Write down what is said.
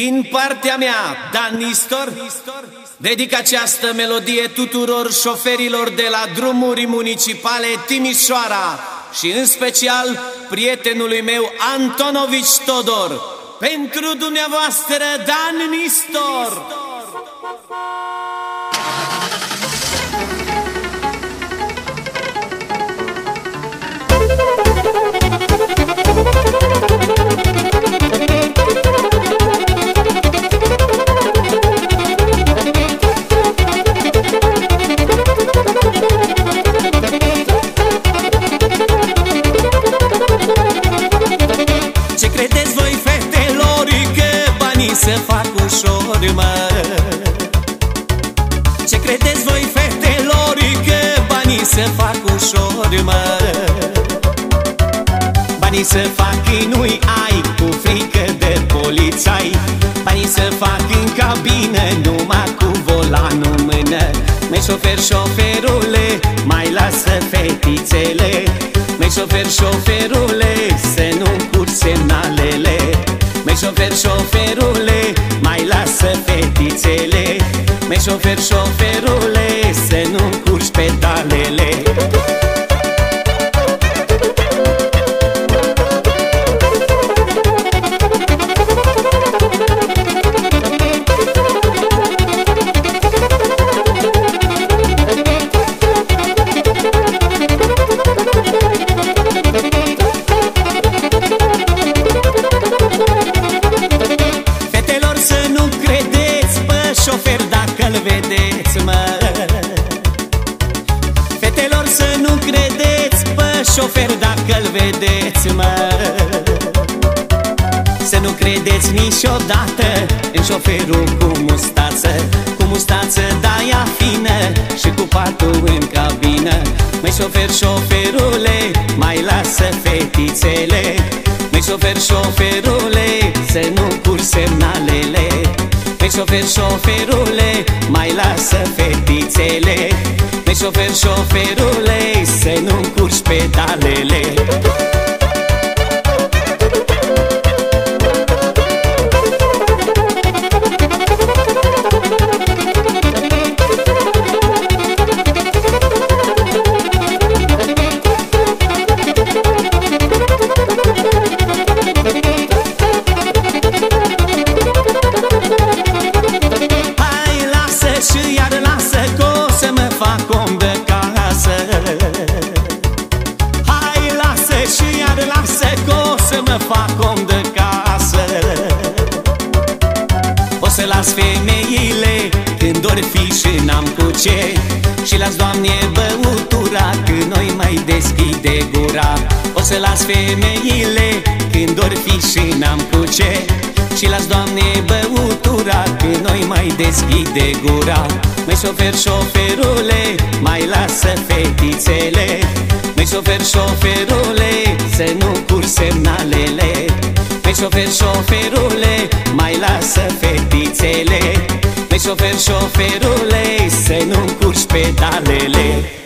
Din partea mea, Dan Nistor, dedic această melodie tuturor șoferilor de la drumuri municipale Timișoara și în special prietenului meu Antonovici Todor. Pentru dumneavoastră, Dan Nistor! să Ce credeți voi, fetelor, că banii să fac ușor, mă? Banii să fac nu-i ai cu frică de polițai. Banii să fac în cabină numai cu volanul în mână. Mei șofer, șoferule, mai lasă fetițele. Mei șofer, șoferule, să nu curci semnalele. Mei șofer, șoferule, Mei șofer, șofer dacă-l vedeți, mă. Să nu credeți niciodată în șoferul cu mustață. Cu mustață de-aia fină și cu patul în cabină. Măi șofer, șoferule, mai lasă fetițele. Măi șofer, șoferule, să nu cur semnalele. Măi șofer, șoferule, mai lasă fetițele. Măi șofer, șoferule, să nu curci pedalele să las femeile Când ori fi și n-am cu ce. Și las, Doamne, băutura Când noi mai deschide gura. O să las femeile Când ori fi și n-am cu ce. Și las, Doamne, băutura Când noi mai deschide gura. Mai șofer, șoferule Mai lasă fetițele. Mai șofer, șoferule Să nu cur semnalele. Mai șofer, șoferule Mai lasă fetițele. Mai șofer, șoferule Să nu curci pedalele